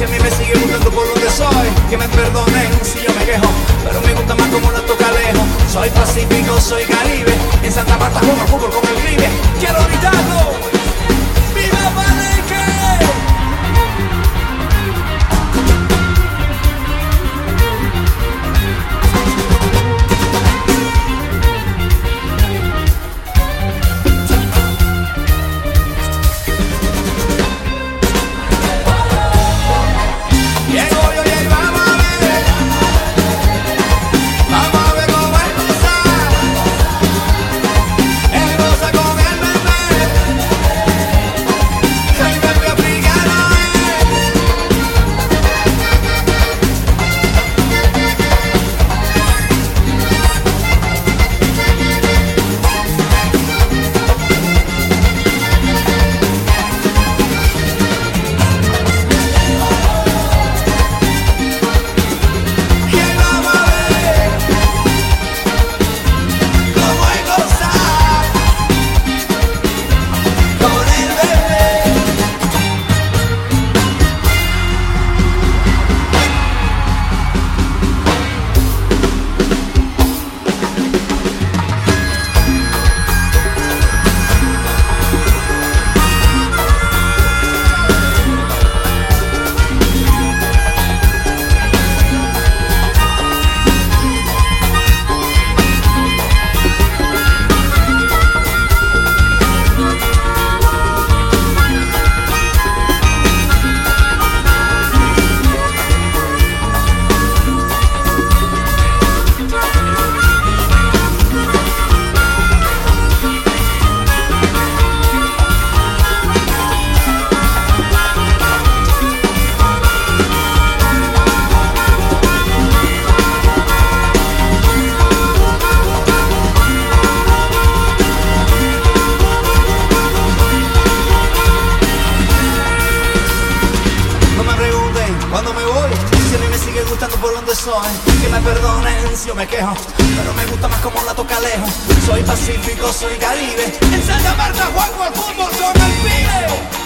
Si a mí me sigue gustando por donde soy, que me perdonen si yo me quejo. Pero me gusta más como la toca lejos. Soy pacífico, soy caribe. En Santa Marta juego fútbol con el gribe. Quiero gritarlo. perdonen si yo me quejo, pero me gusta más como la toca lejos. Soy pacífico, soy caribe. En Santa Marta juego al fútbol con el pibe.